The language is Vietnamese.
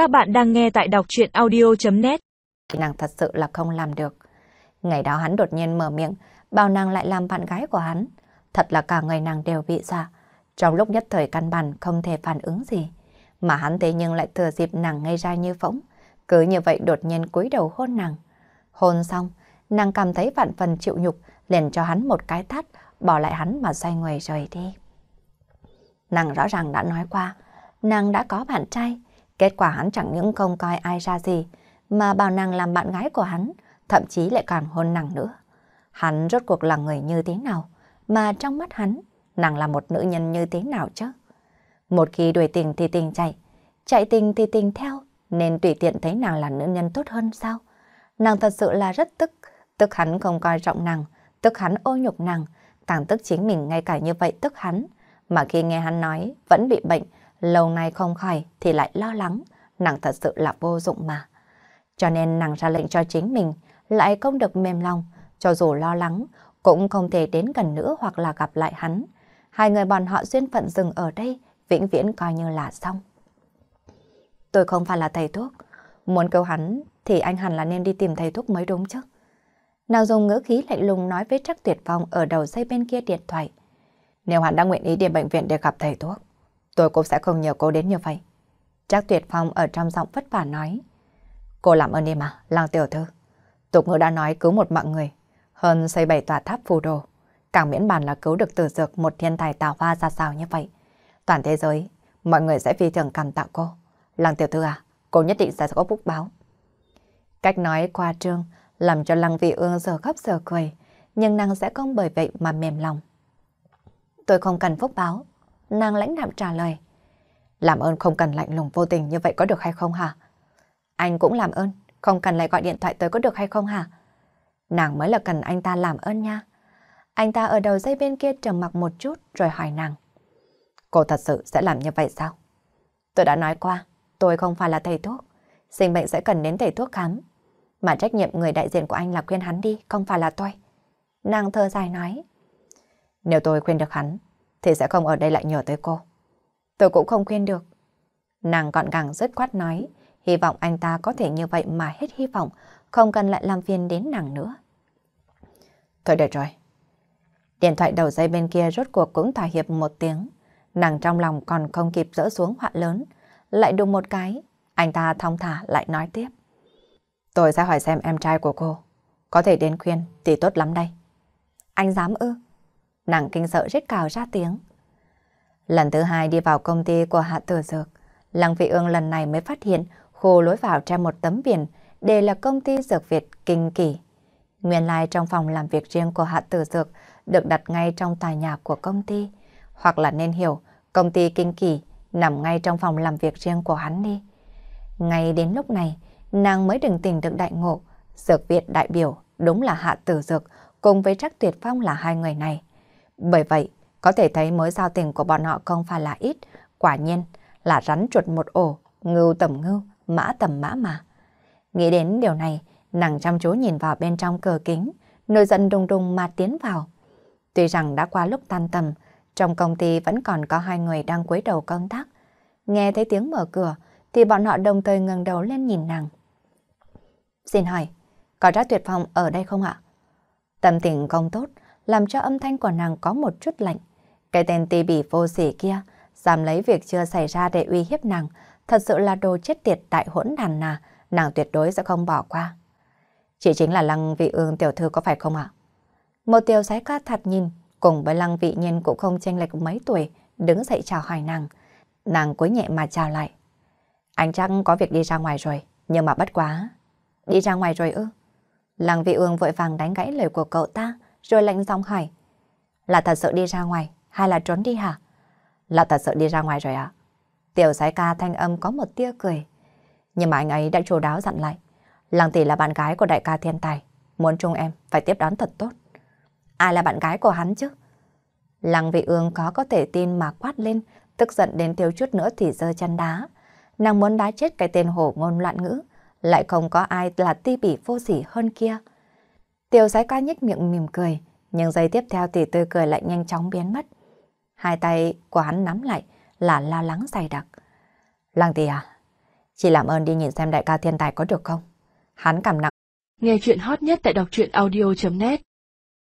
Các bạn đang nghe tại đọc chuyện audio.net Nàng thật sự là không làm được. Ngày đó hắn đột nhiên mở miệng, bảo nàng lại làm bạn gái của hắn. Thật là cả người nàng đều bị dọa. Trong lúc nhất thời căn bản không thể phản ứng gì. Mà hắn thế nhưng lại thừa dịp nàng ngây ra như phỗng. Cứ như vậy đột nhiên cúi đầu hôn nàng. Hôn xong, nàng cảm thấy vạn phần chịu nhục, liền cho hắn một cái tát, bỏ lại hắn mà xoay người rời đi. Nàng rõ ràng đã nói qua, nàng đã có bạn trai. Kết quả hắn chẳng những không coi ai ra gì, mà bảo nàng làm bạn gái của hắn, thậm chí lại còn hôn nàng nữa. Hắn rốt cuộc là người như thế nào, mà trong mắt hắn, nàng là một nữ nhân như thế nào chứ? Một khi đuổi tình thì tình chạy, chạy tình thì tình theo, nên tùy tiện thấy nàng là nữ nhân tốt hơn sao? Nàng thật sự là rất tức, tức hắn không coi trọng nàng, tức hắn ô nhục nàng, càng tức chính mình ngay cả như vậy tức hắn. Mà khi nghe hắn nói vẫn bị bệnh, lâu nay không khỏi thì lại lo lắng, nàng thật sự là vô dụng mà. Cho nên nàng ra lệnh cho chính mình, lại không được mềm lòng, cho dù lo lắng, cũng không thể đến gần nữa hoặc là gặp lại hắn. Hai người bọn họ duyên phận dừng ở đây, vĩnh viễn coi như là xong. Tôi không phải là thầy thuốc, muốn cứu hắn thì anh hẳn là nên đi tìm thầy thuốc mới đúng chứ. nàng dùng ngữ khí lạnh lùng nói với Trắc Tuyệt vong ở đầu dây bên kia điện thoại. Nếu hắn đã nguyện ý đi bệnh viện để gặp thầy thuốc, tôi cũng sẽ không nhờ cô đến như vậy. Trác Tuyệt Phong ở trong giọng vất vả nói. Cô làm ơn đi mà, lang Tiểu Thư. Tục ngữ đã nói cứu một mạng người, hơn xây bảy tòa tháp phù đồ. Càng miễn bàn là cứu được từ dược một thiên tài tào hoa ra sao như vậy. Toàn thế giới, mọi người sẽ phi thường cảm tạ cô. Lăng Tiểu Thư à, cô nhất định sẽ có phúc báo. Cách nói qua trương, làm cho Lăng Vị Ương giờ khóc giờ cười, nhưng nàng sẽ không bởi vậy mà mềm lòng. Tôi không cần phúc báo. Nàng lãnh đạm trả lời. Làm ơn không cần lạnh lùng vô tình như vậy có được hay không hả? Anh cũng làm ơn, không cần lại gọi điện thoại tới có được hay không hả? Nàng mới là cần anh ta làm ơn nha. Anh ta ở đầu dây bên kia trầm mặc một chút rồi hỏi nàng. Cô thật sự sẽ làm như vậy sao? Tôi đã nói qua, tôi không phải là thầy thuốc. Sinh bệnh sẽ cần đến thầy thuốc khám. Mà trách nhiệm người đại diện của anh là khuyên hắn đi, không phải là tôi. Nàng thơ dài nói. Nếu tôi khuyên được hắn, thì sẽ không ở đây lại nhờ tới cô. Tôi cũng không khuyên được. Nàng gọn gàng rất quát nói, hy vọng anh ta có thể như vậy mà hết hy vọng, không cần lại làm phiền đến nàng nữa. Thôi được rồi. Điện thoại đầu dây bên kia rốt cuộc cũng thỏa hiệp một tiếng. Nàng trong lòng còn không kịp dỡ xuống họa lớn. Lại đùng một cái, anh ta thong thả lại nói tiếp. Tôi sẽ hỏi xem em trai của cô. Có thể đến khuyên thì tốt lắm đây. Anh dám ư? Nàng kinh sợ rít cào ra tiếng. Lần thứ hai đi vào công ty của Hạ Tử Dược, Lăng Vị Ương lần này mới phát hiện khu lối vào treo một tấm biển đề là công ty Dược Việt Kinh Kỳ. Nguyên lai trong phòng làm việc riêng của Hạ Tử Dược được đặt ngay trong tòa nhà của công ty. Hoặc là nên hiểu, công ty Kinh Kỳ nằm ngay trong phòng làm việc riêng của hắn đi. Ngay đến lúc này, nàng mới đừng tình được đại ngộ. Dược Việt đại biểu đúng là Hạ Tử Dược cùng với Trắc Tuyệt Phong là hai người này. Bởi vậy, có thể thấy mối giao tình của bọn họ không phải là ít, quả nhiên là rắn chuột một ổ, ngưu tầm ngưu, mã tầm mã mà. Nghĩ đến điều này, nàng chăm chú nhìn vào bên trong cờ kính, nổi giận đùng đùng mà tiến vào. Tuy rằng đã qua lúc tan tầm, trong công ty vẫn còn có hai người đang cúi đầu công tác. Nghe thấy tiếng mở cửa, thì bọn họ đồng thời ngẩng đầu lên nhìn nàng. Xin hỏi, có ra Tuyệt Phong ở đây không ạ? Tâm tình không tốt, làm cho âm thanh của nàng có một chút lạnh. Cái tên ti bỉ vô sỉ kia, dám lấy việc chưa xảy ra để uy hiếp nàng, thật sự là đồ chết tiệt tại hỗn đàn nà, nàng tuyệt đối sẽ không bỏ qua. Chỉ chính là Lăng Vị Ương tiểu thư có phải không ạ? Một tiểu sái ca thật nhìn, cùng với Lăng Vị Nhiên cũng không chênh lệch mấy tuổi, đứng dậy chào hỏi nàng. Nàng cúi nhẹ mà chào lại. Anh chắc có việc đi ra ngoài rồi, nhưng mà bất quá. Đi ra ngoài rồi ư? Lăng Vị Ương vội vàng đánh gãy lời của cậu ta, rồi lạnh giọng hỏi. Là thật sự đi ra ngoài, hay là trốn đi hả? Là thật sự đi ra ngoài rồi ạ. Tiểu sái ca thanh âm có một tia cười. Nhưng mà anh ấy đã chú đáo dặn lại. Lăng tỷ là bạn gái của đại ca thiên tài. Muốn chung em phải tiếp đón thật tốt. Ai là bạn gái của hắn chứ? Lăng vị ương có có thể tin mà quát lên, tức giận đến thiếu chút nữa thì giơ chân đá. Nàng muốn đá chết cái tên hổ ngôn loạn ngữ, lại không có ai là ti bỉ vô sỉ hơn kia. Tiểu sái ca nhếch miệng mỉm cười, nhưng giây tiếp theo thì tươi cười lại nhanh chóng biến mất. Hai tay của hắn nắm lại là lo lắng dày đặc. Lăng tỷ à, Chị làm ơn đi nhìn xem đại ca thiên tài có được không? Hắn cảm nặng. Nghe chuyện hot nhất tại đọc truyện audio.net